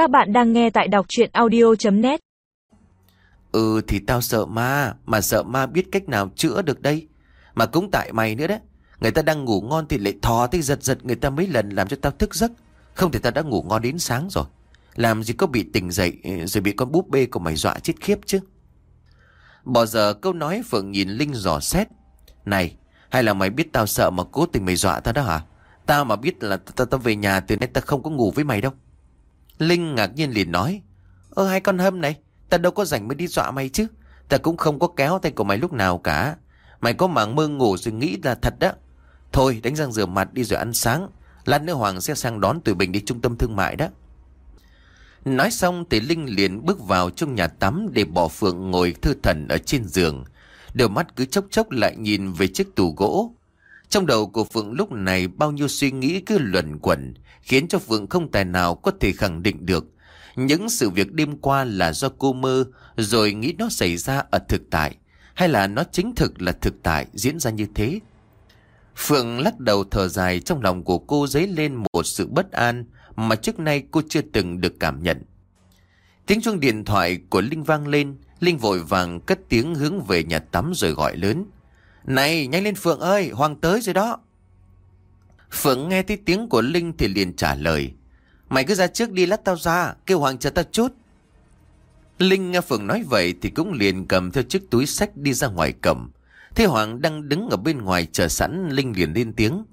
Các bạn đang nghe tại đọc chuyện audio.net Ừ thì tao sợ ma, mà sợ ma biết cách nào chữa được đây. Mà cũng tại mày nữa đấy. Người ta đang ngủ ngon thì lại thò tới giật giật người ta mấy lần làm cho tao thức giấc. Không thì tao đã ngủ ngon đến sáng rồi. Làm gì có bị tỉnh dậy ừ, rồi bị con búp bê của mày dọa chết khiếp chứ. Bỏ giờ câu nói Phượng nhìn Linh dò xét. Này, hay là mày biết tao sợ mà cố tình mày dọa tao đó hả? Tao mà biết là tao tao về nhà từ nay tao không có ngủ với mày đâu. Linh ngạc nhiên liền nói. Ơ hai con hâm này, ta đâu có rảnh mới đi dọa mày chứ. ta cũng không có kéo tay của mày lúc nào cả. Mày có mảng mơ ngủ rồi nghĩ là thật đó. Thôi đánh răng rửa mặt đi rồi ăn sáng. Lát nữa Hoàng sẽ sang đón tụi mình đi trung tâm thương mại đó. Nói xong thì Linh liền bước vào trong nhà tắm để bỏ Phượng ngồi thư thần ở trên giường. Đôi mắt cứ chốc chốc lại nhìn về chiếc tủ gỗ. Trong đầu của Phượng lúc này bao nhiêu suy nghĩ cứ luẩn quẩn, khiến cho Phượng không tài nào có thể khẳng định được. Những sự việc đêm qua là do cô mơ, rồi nghĩ nó xảy ra ở thực tại, hay là nó chính thực là thực tại diễn ra như thế. Phượng lắc đầu thở dài trong lòng của cô dấy lên một sự bất an mà trước nay cô chưa từng được cảm nhận. Tiếng chuông điện thoại của Linh vang lên, Linh vội vàng cất tiếng hướng về nhà tắm rồi gọi lớn. Này, nhanh lên Phượng ơi, Hoàng tới rồi đó. Phượng nghe thấy tiếng của Linh thì liền trả lời. Mày cứ ra trước đi lát tao ra, kêu Hoàng chờ tao chút. Linh nghe Phượng nói vậy thì cũng liền cầm theo chiếc túi sách đi ra ngoài cầm. Thế Hoàng đang đứng ở bên ngoài chờ sẵn, Linh liền lên tiếng.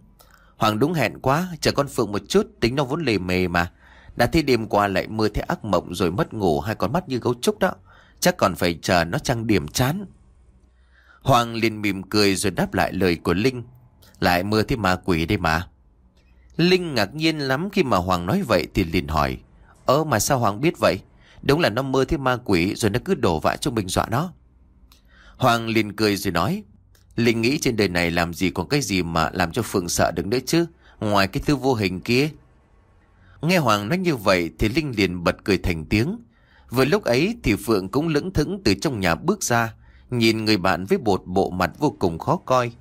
Hoàng đúng hẹn quá, chờ con Phượng một chút, tính nó vốn lề mề mà. Đã thấy đêm qua lại mưa thế ác mộng rồi mất ngủ hai con mắt như gấu trúc đó. Chắc còn phải chờ nó trang điểm chán. Hoàng liền mỉm cười rồi đáp lại lời của Linh. Lại mưa thế ma quỷ đây mà. Linh ngạc nhiên lắm khi mà Hoàng nói vậy thì liền hỏi. Ơ, mà sao Hoàng biết vậy? Đúng là nó mơ thế ma quỷ rồi nó cứ đổ vạ cho mình dọa nó. Hoàng liền cười rồi nói. Linh nghĩ trên đời này làm gì còn cái gì mà làm cho Phượng sợ được nữa chứ. Ngoài cái thứ vô hình kia. Nghe Hoàng nói như vậy thì Linh liền bật cười thành tiếng. Vừa lúc ấy thì Phượng cũng lững thững từ trong nhà bước ra. Nhìn người bạn với một bộ mặt vô cùng khó coi.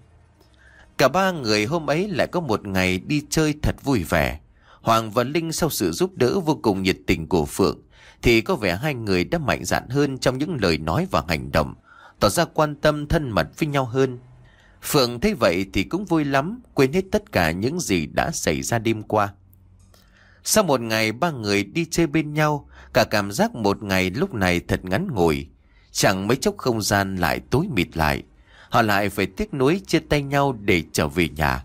Cả ba người hôm ấy lại có một ngày đi chơi thật vui vẻ. Hoàng và Linh sau sự giúp đỡ vô cùng nhiệt tình của Phượng thì có vẻ hai người đã mạnh dạn hơn trong những lời nói và hành động, tỏ ra quan tâm thân mật với nhau hơn. Phượng thấy vậy thì cũng vui lắm, quên hết tất cả những gì đã xảy ra đêm qua. Sau một ngày ba người đi chơi bên nhau, cả cảm giác một ngày lúc này thật ngắn ngủi. Chẳng mấy chốc không gian lại tối mịt lại. Họ lại phải tiếc nuối chia tay nhau để trở về nhà.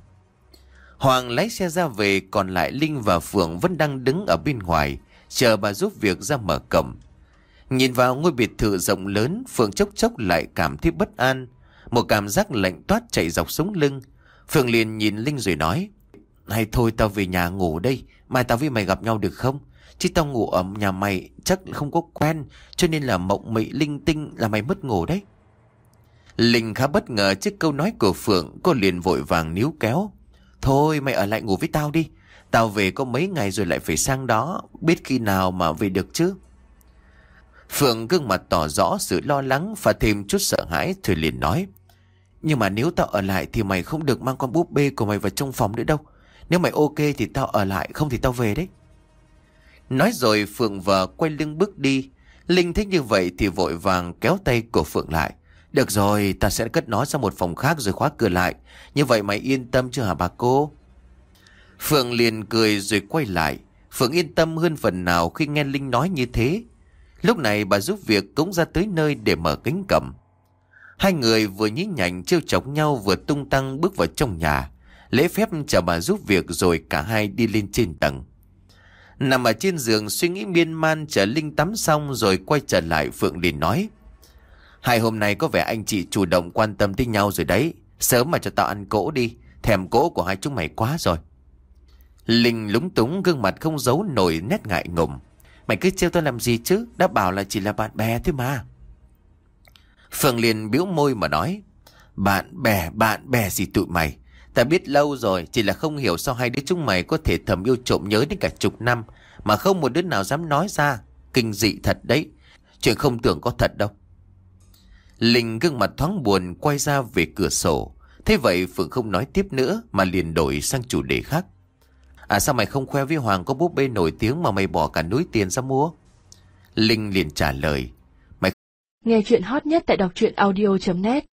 Hoàng lái xe ra về còn lại Linh và Phượng vẫn đang đứng ở bên ngoài, chờ bà giúp việc ra mở cổng. Nhìn vào ngôi biệt thự rộng lớn, Phượng chốc chốc lại cảm thấy bất an. Một cảm giác lạnh toát chạy dọc sống lưng. Phượng liền nhìn Linh rồi nói, Hay thôi tao về nhà ngủ đây, mai tao với mày gặp nhau được không? Chứ tao ngủ ở nhà mày chắc không có quen, cho nên là mộng mị linh tinh là mày mất ngủ đấy. Linh khá bất ngờ trước câu nói của Phượng, cô liền vội vàng níu kéo. Thôi mày ở lại ngủ với tao đi, tao về có mấy ngày rồi lại phải sang đó, biết khi nào mà về được chứ. Phượng gương mặt tỏ rõ sự lo lắng và thêm chút sợ hãi rồi liền nói. Nhưng mà nếu tao ở lại thì mày không được mang con búp bê của mày vào trong phòng nữa đâu. Nếu mày ok thì tao ở lại, không thì tao về đấy. Nói rồi Phượng vợ quay lưng bước đi. Linh thích như vậy thì vội vàng kéo tay của Phượng lại. Được rồi, ta sẽ cất nó sang một phòng khác rồi khóa cửa lại. Như vậy mày yên tâm chưa hả bà cô? Phượng liền cười rồi quay lại. Phượng yên tâm hơn phần nào khi nghe Linh nói như thế. Lúc này bà giúp việc cũng ra tới nơi để mở kính cầm. Hai người vừa nhí nhảnh trêu chọc nhau vừa tung tăng bước vào trong nhà. Lễ phép chào bà giúp việc rồi cả hai đi lên trên tầng. Nằm ở trên giường suy nghĩ miên man chờ Linh tắm xong rồi quay trở lại Phượng liền nói. Hai hôm nay có vẻ anh chị chủ động quan tâm tới nhau rồi đấy. Sớm mà cho tao ăn cỗ đi. Thèm cỗ của hai chúng mày quá rồi. Linh lúng túng gương mặt không giấu nổi nét ngại ngùng. Mày cứ trêu tao làm gì chứ? Đã bảo là chỉ là bạn bè thôi mà. Phượng liền biếu môi mà nói. Bạn bè, bạn bè gì tụi mày? Ta biết lâu rồi, chỉ là không hiểu sao hai đứa chúng mày có thể thầm yêu trộm nhớ đến cả chục năm, mà không một đứa nào dám nói ra. Kinh dị thật đấy, chuyện không tưởng có thật đâu. Linh gương mặt thoáng buồn quay ra về cửa sổ. Thế vậy Phượng không nói tiếp nữa mà liền đổi sang chủ đề khác. À sao mày không khoe với Hoàng có búp bê nổi tiếng mà mày bỏ cả núi tiền ra mua? Linh liền trả lời. Nghe chuyện hot nhất tại đọc truyện audio.net